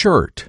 shirt.